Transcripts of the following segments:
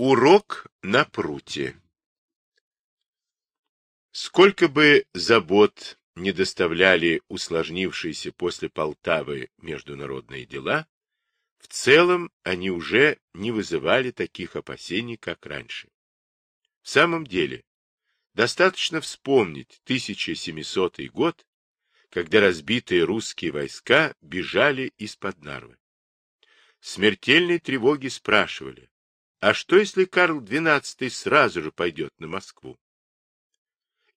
Урок на пруте Сколько бы забот не доставляли усложнившиеся после Полтавы международные дела, в целом они уже не вызывали таких опасений, как раньше. В самом деле, достаточно вспомнить 1700 год, когда разбитые русские войска бежали из-под Нарвы. Смертельной тревоги спрашивали, а что, если Карл XII сразу же пойдет на Москву?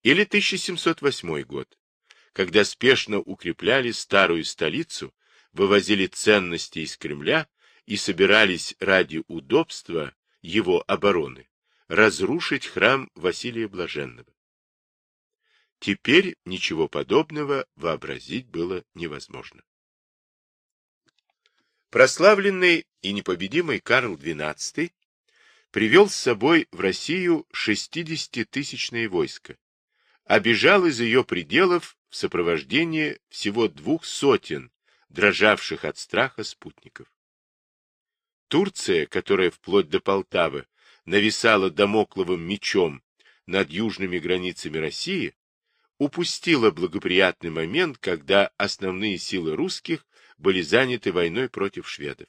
Или 1708 год, когда спешно укрепляли старую столицу, вывозили ценности из Кремля и собирались ради удобства его обороны разрушить храм Василия Блаженного. Теперь ничего подобного вообразить было невозможно. Прославленный и непобедимый Карл XII привел с собой в Россию 60-тысячное войско, обежал из ее пределов в сопровождении всего двух сотен дрожавших от страха спутников. Турция, которая вплоть до Полтавы нависала домокловым мечом над южными границами России, упустила благоприятный момент, когда основные силы русских были заняты войной против шведов.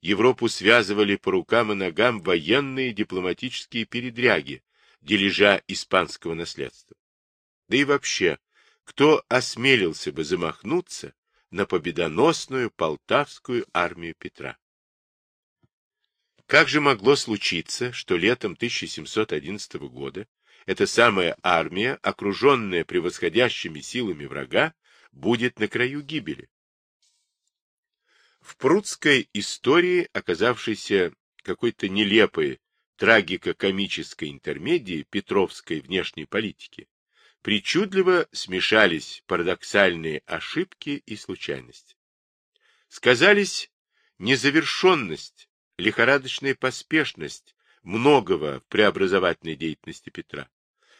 Европу связывали по рукам и ногам военные дипломатические передряги, дележа испанского наследства. Да и вообще, кто осмелился бы замахнуться на победоносную полтавскую армию Петра? Как же могло случиться, что летом 1711 года эта самая армия, окруженная превосходящими силами врага, будет на краю гибели? В прудской истории, оказавшейся какой-то нелепой трагико-комической интермедии Петровской внешней политики, причудливо смешались парадоксальные ошибки и случайности. Сказались незавершенность, лихорадочная поспешность многого в преобразовательной деятельности Петра,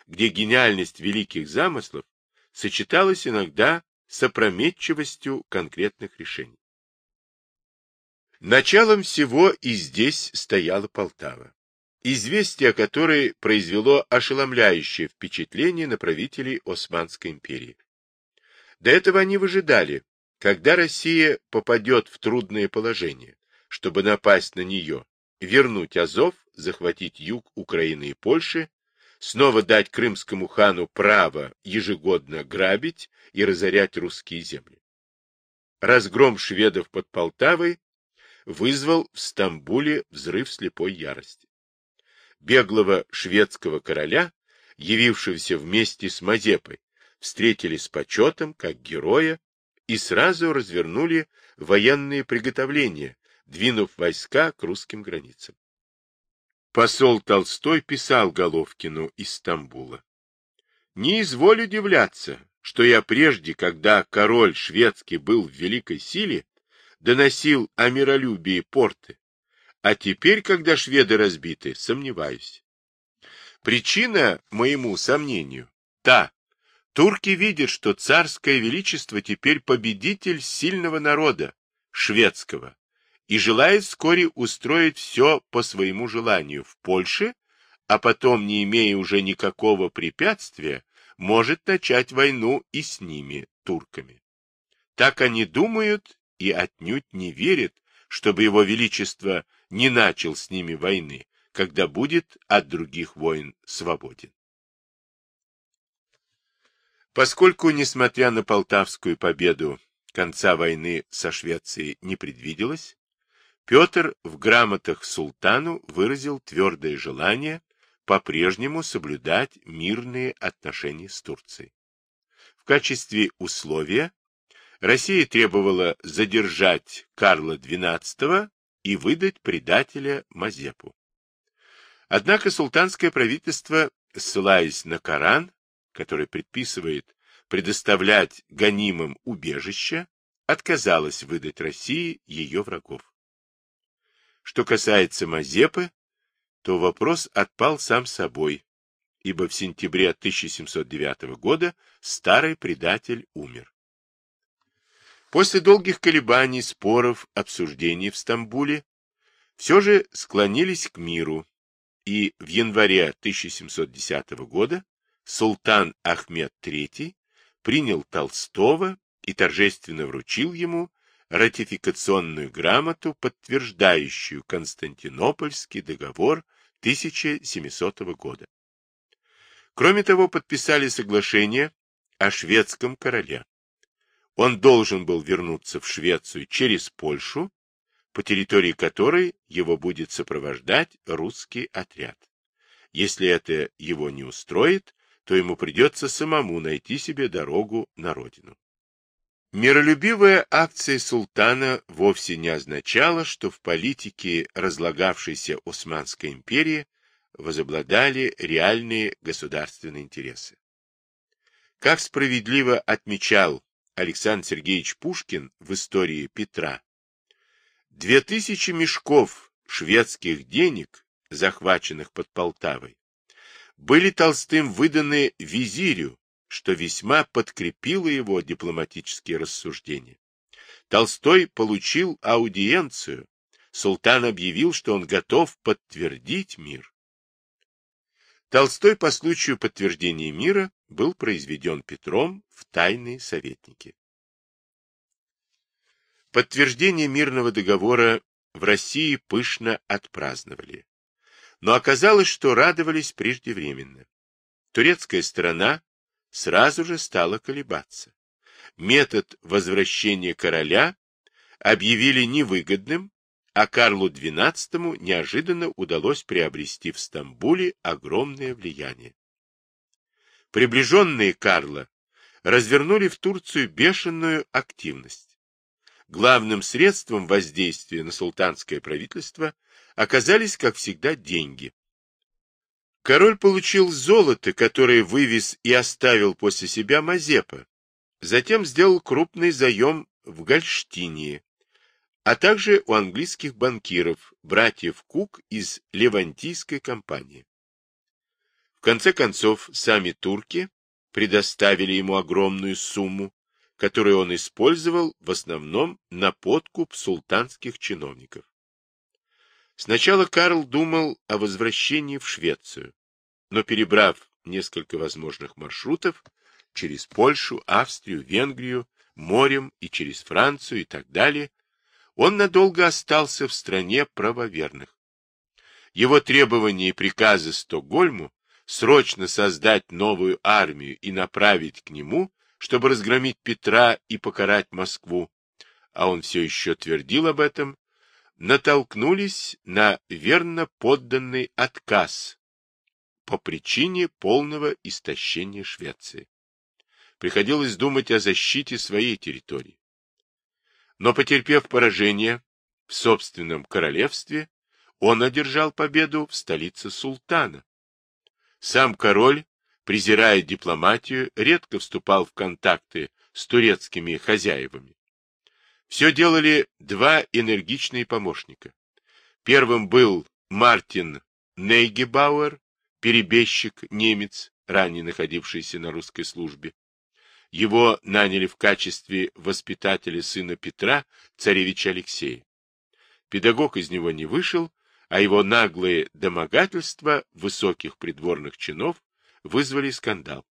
где гениальность великих замыслов сочеталась иногда с опрометчивостью конкретных решений. Началом всего и здесь стояла Полтава известие о которой произвело ошеломляющее впечатление на правителей Османской империи. До этого они выжидали, когда Россия попадет в трудное положение, чтобы напасть на нее, вернуть Азов, захватить юг Украины и Польши, снова дать крымскому хану право ежегодно грабить и разорять русские земли. Разгром шведов под Полтавой вызвал в Стамбуле взрыв слепой ярости беглого шведского короля, явившегося вместе с Мазепой, встретили с почетом, как героя, и сразу развернули военные приготовления, двинув войска к русским границам. Посол Толстой писал Головкину из Стамбула. «Не изволь удивляться, что я прежде, когда король шведский был в великой силе, доносил о миролюбии порты, а теперь, когда шведы разбиты, сомневаюсь. Причина моему сомнению та. Турки видят, что царское величество теперь победитель сильного народа, шведского, и желает вскоре устроить все по своему желанию в Польше, а потом, не имея уже никакого препятствия, может начать войну и с ними, турками. Так они думают и отнюдь не верят, чтобы его величество не начал с ними войны, когда будет от других войн свободен. Поскольку, несмотря на Полтавскую победу, конца войны со Швецией не предвиделось, Петр в грамотах султану выразил твердое желание по-прежнему соблюдать мирные отношения с Турцией. В качестве условия Россия требовала задержать Карла XII и выдать предателя Мазепу. Однако султанское правительство, ссылаясь на Коран, который предписывает предоставлять гонимым убежище, отказалось выдать России ее врагов. Что касается Мазепы, то вопрос отпал сам собой, ибо в сентябре 1709 года старый предатель умер. После долгих колебаний, споров, обсуждений в Стамбуле, все же склонились к миру, и в январе 1710 года султан Ахмед III принял Толстого и торжественно вручил ему ратификационную грамоту, подтверждающую Константинопольский договор 1700 года. Кроме того, подписали соглашение о шведском короле. Он должен был вернуться в Швецию через Польшу, по территории которой его будет сопровождать русский отряд. Если это его не устроит, то ему придется самому найти себе дорогу на родину. Миролюбивая акция султана вовсе не означала, что в политике разлагавшейся Османской империи возобладали реальные государственные интересы. Как справедливо отмечал Александр Сергеевич Пушкин в истории Петра, две тысячи мешков шведских денег, захваченных под Полтавой, были Толстым выданы визирю, что весьма подкрепило его дипломатические рассуждения. Толстой получил аудиенцию. Султан объявил, что он готов подтвердить мир. Толстой по случаю подтверждения мира был произведен Петром в тайные советники. Подтверждение мирного договора в России пышно отпраздновали. Но оказалось, что радовались преждевременно. Турецкая сторона сразу же стала колебаться. Метод возвращения короля объявили невыгодным, а Карлу XII неожиданно удалось приобрести в Стамбуле огромное влияние. Приближенные Карла развернули в Турцию бешеную активность. Главным средством воздействия на султанское правительство оказались, как всегда, деньги. Король получил золото, которое вывез и оставил после себя Мазепа. Затем сделал крупный заем в Гольштине, а также у английских банкиров, братьев Кук из Левантийской компании. В конце концов, сами турки предоставили ему огромную сумму, которую он использовал в основном на подкуп султанских чиновников. Сначала Карл думал о возвращении в Швецию, но перебрав несколько возможных маршрутов через Польшу, Австрию, Венгрию, морем и через Францию и так далее, он надолго остался в стране правоверных. Его требования и приказы Стокгольму срочно создать новую армию и направить к нему, чтобы разгромить Петра и покарать Москву, а он все еще твердил об этом, натолкнулись на верно подданный отказ по причине полного истощения Швеции. Приходилось думать о защите своей территории. Но, потерпев поражение в собственном королевстве, он одержал победу в столице султана. Сам король, презирая дипломатию, редко вступал в контакты с турецкими хозяевами. Все делали два энергичные помощника. Первым был Мартин Нейгебауэр, перебежчик немец, ранее находившийся на русской службе. Его наняли в качестве воспитателя сына Петра, царевича Алексея. Педагог из него не вышел, а его наглые домогательства высоких придворных чинов вызвали скандал.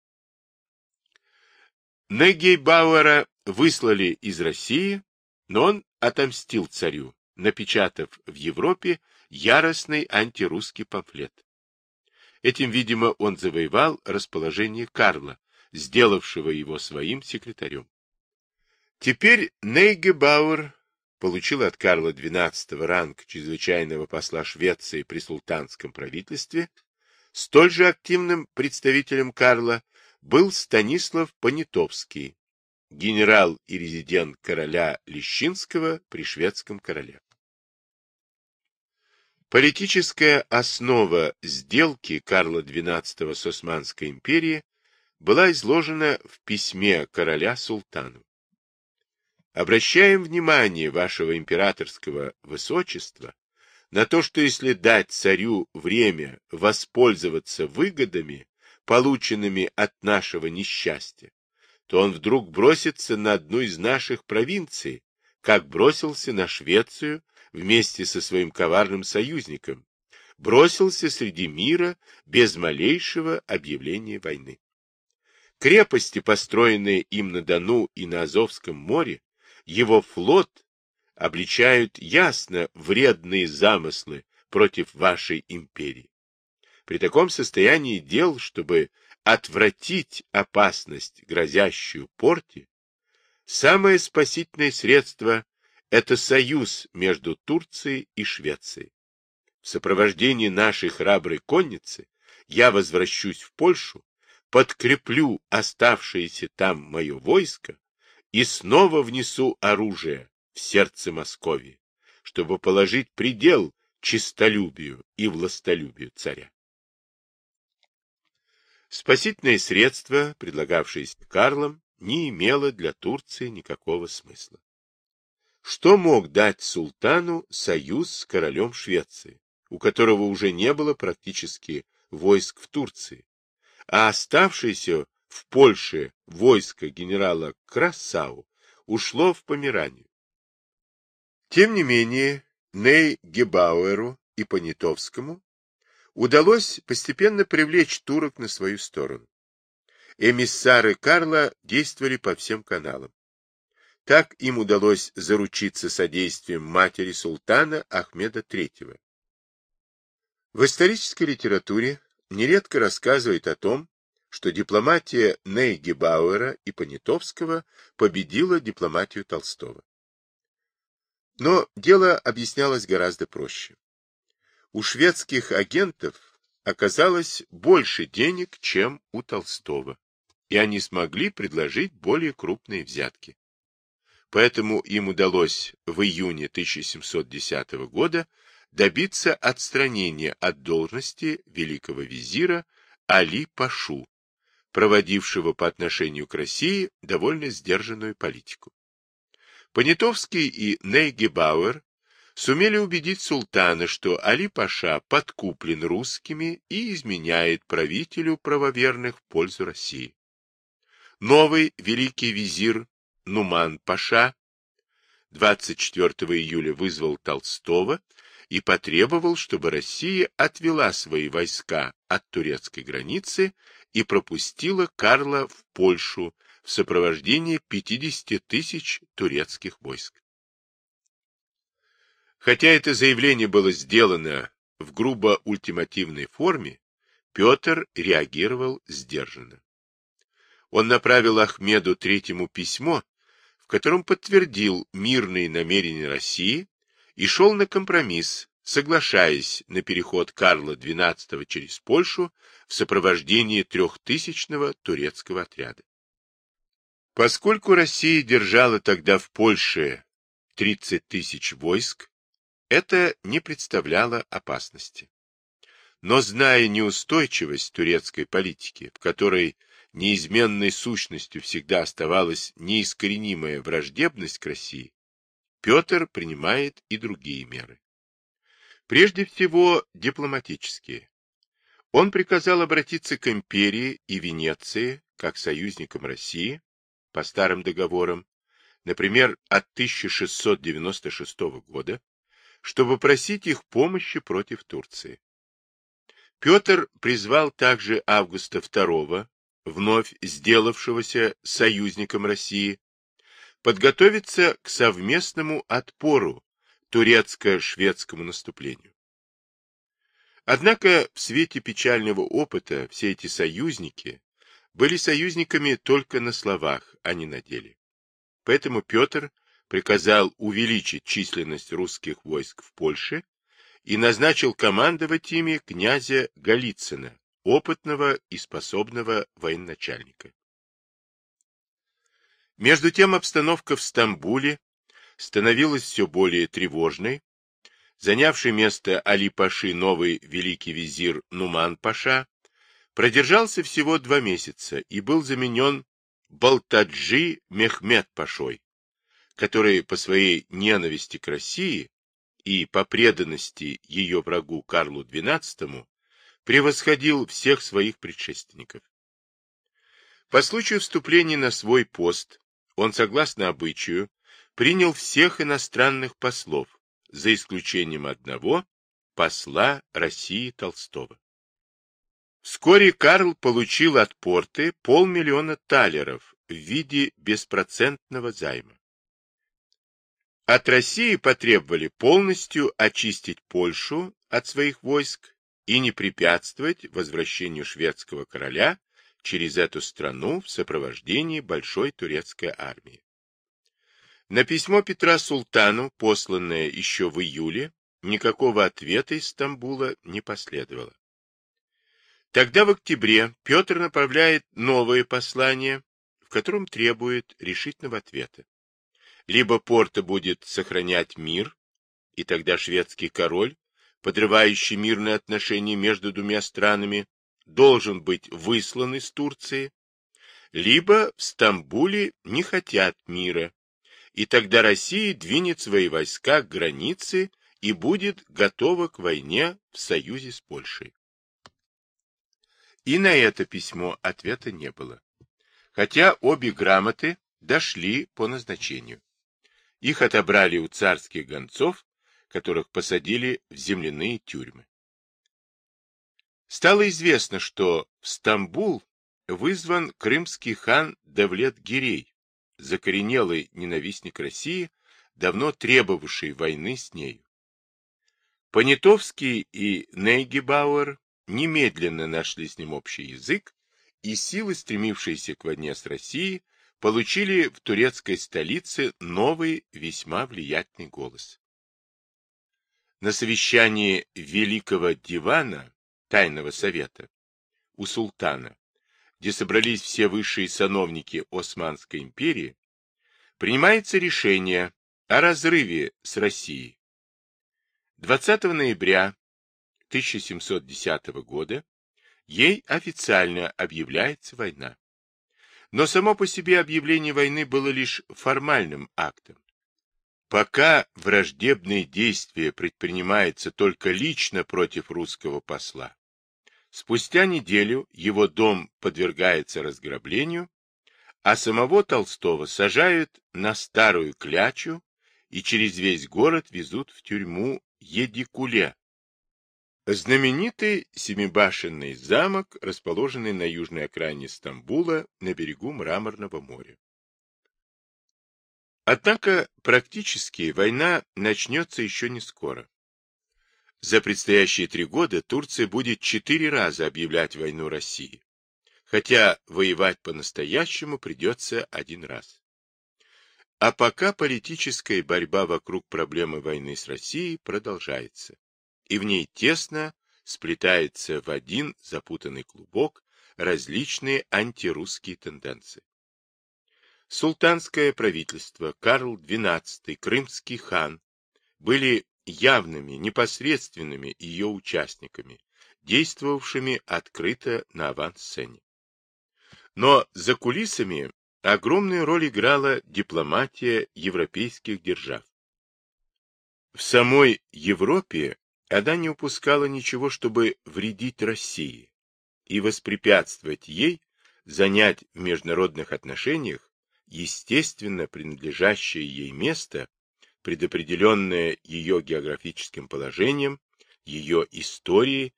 Негейбауэра выслали из России, но он отомстил царю, напечатав в Европе яростный антирусский памфлет. Этим, видимо, он завоевал расположение Карла, сделавшего его своим секретарем. Теперь Нейгебауэр получил от Карла XII ранг чрезвычайного посла Швеции при султанском правительстве, столь же активным представителем Карла был Станислав Понятовский, генерал и резидент короля Лещинского при шведском короле. Политическая основа сделки Карла XII с Османской империей была изложена в письме короля султану. Обращаем внимание вашего императорского высочества на то, что если дать царю время воспользоваться выгодами, полученными от нашего несчастья, то он вдруг бросится на одну из наших провинций, как бросился на Швецию вместе со своим коварным союзником, бросился среди мира без малейшего объявления войны. Крепости, построенные им на Дону и на Азовском море, его флот обличают ясно вредные замыслы против вашей империи. При таком состоянии дел, чтобы отвратить опасность, грозящую порте, самое спасительное средство – это союз между Турцией и Швецией. В сопровождении нашей храброй конницы я возвращусь в Польшу, подкреплю оставшееся там мое войско и снова внесу оружие в сердце Московии, чтобы положить предел чистолюбию и властолюбию царя. Спасительное средство, предлагавшееся Карлом, не имело для Турции никакого смысла. Что мог дать султану союз с королем Швеции, у которого уже не было практически войск в Турции, а оставшееся в Польше войско генерала Красау ушло в Померанию. Тем не менее, Ней Гебауэру и Понятовскому удалось постепенно привлечь турок на свою сторону. Эмиссары Карла действовали по всем каналам. Так им удалось заручиться содействием матери султана Ахмеда III. В исторической литературе нередко рассказывает о том, что дипломатия Нейги Бауэра и Понятовского победила дипломатию Толстого. Но дело объяснялось гораздо проще. У шведских агентов оказалось больше денег, чем у Толстого, и они смогли предложить более крупные взятки. Поэтому им удалось в июне 1710 года добиться отстранения от должности великого визира Али Пашу, проводившего по отношению к России довольно сдержанную политику. Понятовский и Нейгебауэр сумели убедить султана, что Али-Паша подкуплен русскими и изменяет правителю правоверных в пользу России. Новый великий визир Нуман-Паша 24 июля вызвал Толстого и потребовал, чтобы Россия отвела свои войска от турецкой границы и пропустила Карла в Польшу в сопровождении 50 тысяч турецких войск. Хотя это заявление было сделано в грубо ультимативной форме, Петр реагировал сдержанно. Он направил Ахмеду Третьему письмо, в котором подтвердил мирные намерения России и шел на компромисс, соглашаясь на переход Карла XII через Польшу в сопровождении трехтысячного турецкого отряда. Поскольку Россия держала тогда в Польше 30 тысяч войск, это не представляло опасности. Но зная неустойчивость турецкой политики, в которой неизменной сущностью всегда оставалась неискоренимая враждебность к России, Петр принимает и другие меры. Прежде всего, дипломатические. Он приказал обратиться к империи и Венеции, как союзникам России, по старым договорам, например, от 1696 года, чтобы просить их помощи против Турции. Петр призвал также Августа II, вновь сделавшегося союзником России, подготовиться к совместному отпору турецко-шведскому наступлению. Однако в свете печального опыта все эти союзники были союзниками только на словах, а не на деле. Поэтому Петр приказал увеличить численность русских войск в Польше и назначил командовать ими князя Голицына, опытного и способного военачальника. Между тем обстановка в Стамбуле становилась все более тревожной. Занявший место Али-Паши новый великий визир Нуман-Паша продержался всего два месяца и был заменен Балтаджи Мехмед-Пашой, который по своей ненависти к России и по преданности ее врагу Карлу XII превосходил всех своих предшественников. По случаю вступления на свой пост он, согласно обычаю, принял всех иностранных послов, за исключением одного, посла России Толстого. Вскоре Карл получил от порты полмиллиона талеров в виде беспроцентного займа. От России потребовали полностью очистить Польшу от своих войск и не препятствовать возвращению шведского короля через эту страну в сопровождении большой турецкой армии. На письмо Петра Султану, посланное еще в июле, никакого ответа из Стамбула не последовало. Тогда в октябре Петр направляет новое послание, в котором требует решительного ответа. Либо Порто будет сохранять мир, и тогда шведский король, подрывающий мирные отношения между двумя странами, должен быть выслан из Турции, либо в Стамбуле не хотят мира, и тогда Россия двинет свои войска к границе и будет готова к войне в союзе с Польшей. И на это письмо ответа не было. Хотя обе грамоты дошли по назначению. Их отобрали у царских гонцов, которых посадили в земляные тюрьмы. Стало известно, что в Стамбул вызван крымский хан Давлет-Гирей, закоренелый ненавистник России, давно требовавший войны с нею. Понятовский и Нейгебауэр немедленно нашли с ним общий язык, и силы, стремившиеся к войне с Россией, получили в турецкой столице новый, весьма влиятельный голос. На совещании Великого Дивана, Тайного Совета, у султана, где собрались все высшие сановники Османской империи, принимается решение о разрыве с Россией. 20 ноября 1710 года ей официально объявляется война. Но само по себе объявление войны было лишь формальным актом. Пока враждебные действия предпринимаются только лично против русского посла, спустя неделю его дом подвергается разграблению, а самого Толстого сажают на старую клячу и через весь город везут в тюрьму Едикуле, Знаменитый семибашенный замок, расположенный на южной окраине Стамбула, на берегу Мраморного моря. Однако практически война начнется еще не скоро. За предстоящие три года Турция будет четыре раза объявлять войну России, хотя воевать по-настоящему придется один раз. А пока политическая борьба вокруг проблемы войны с Россией продолжается и в ней тесно сплетается в один запутанный клубок различные антирусские тенденции. Султанское правительство, Карл XII, крымский хан были явными, непосредственными ее участниками, действовавшими открыто на авансцене. Но за кулисами огромную роль играла дипломатия европейских держав. В самой Европе она не упускала ничего, чтобы вредить России и воспрепятствовать ей занять в международных отношениях естественно принадлежащее ей место, предопределенное ее географическим положением, ее историей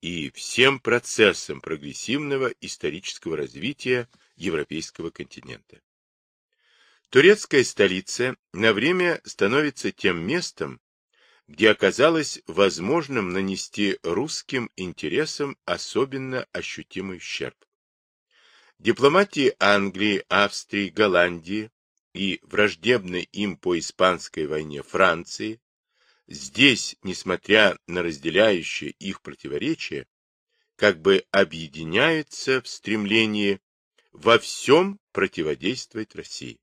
и всем процессом прогрессивного исторического развития европейского континента. Турецкая столица на время становится тем местом, где оказалось возможным нанести русским интересам особенно ощутимый ущерб. Дипломатии Англии, Австрии, Голландии и враждебной им по Испанской войне Франции здесь, несмотря на разделяющие их противоречия, как бы объединяются в стремлении во всем противодействовать России.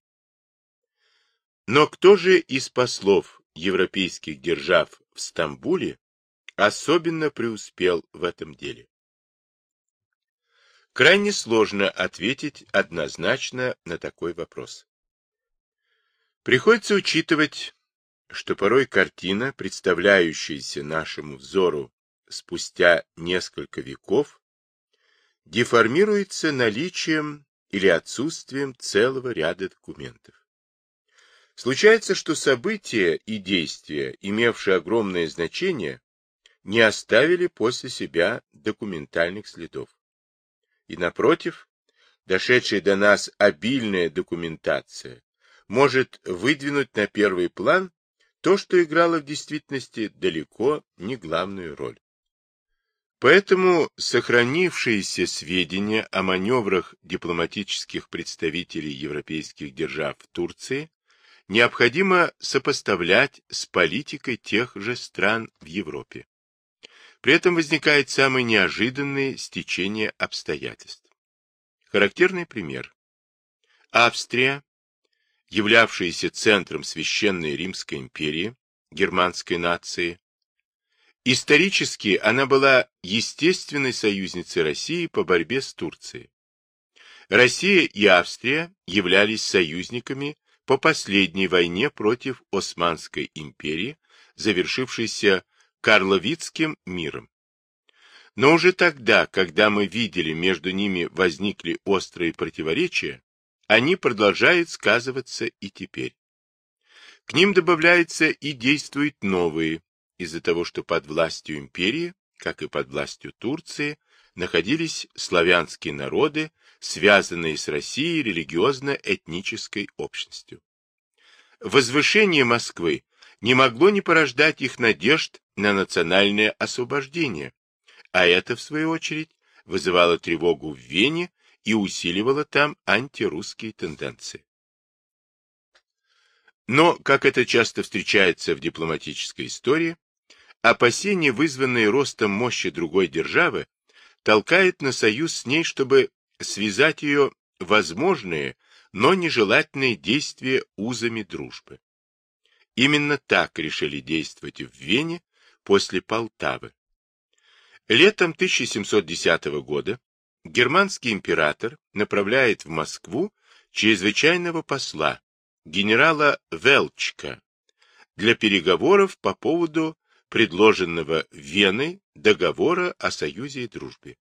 Но кто же из послов европейских держав в Стамбуле особенно преуспел в этом деле. Крайне сложно ответить однозначно на такой вопрос. Приходится учитывать, что порой картина, представляющаяся нашему взору спустя несколько веков, деформируется наличием или отсутствием целого ряда документов. Случается, что события и действия, имевшие огромное значение, не оставили после себя документальных следов. И напротив, дошедшая до нас обильная документация может выдвинуть на первый план то, что играло в действительности далеко не главную роль. Поэтому сохранившиеся сведения о маневрах дипломатических представителей европейских держав в Турции необходимо сопоставлять с политикой тех же стран в Европе. При этом возникает самое неожиданное стечение обстоятельств. Характерный пример. Австрия, являвшаяся центром Священной Римской империи, германской нации, исторически она была естественной союзницей России по борьбе с Турцией. Россия и Австрия являлись союзниками по последней войне против Османской империи, завершившейся Карловицким миром. Но уже тогда, когда мы видели между ними возникли острые противоречия, они продолжают сказываться и теперь. К ним добавляются и действуют новые, из-за того, что под властью империи, как и под властью Турции, находились славянские народы, связанные с Россией религиозно-этнической общностью. Возвышение Москвы не могло не порождать их надежд на национальное освобождение, а это, в свою очередь, вызывало тревогу в Вене и усиливало там антирусские тенденции. Но, как это часто встречается в дипломатической истории, опасения, вызванные ростом мощи другой державы, толкает на союз с ней, чтобы связать ее возможные, но нежелательные действия узами дружбы. Именно так решили действовать в Вене после Полтавы. Летом 1710 года германский император направляет в Москву чрезвычайного посла, генерала Велчка, для переговоров по поводу предложенного Веной договора о союзе и дружбе.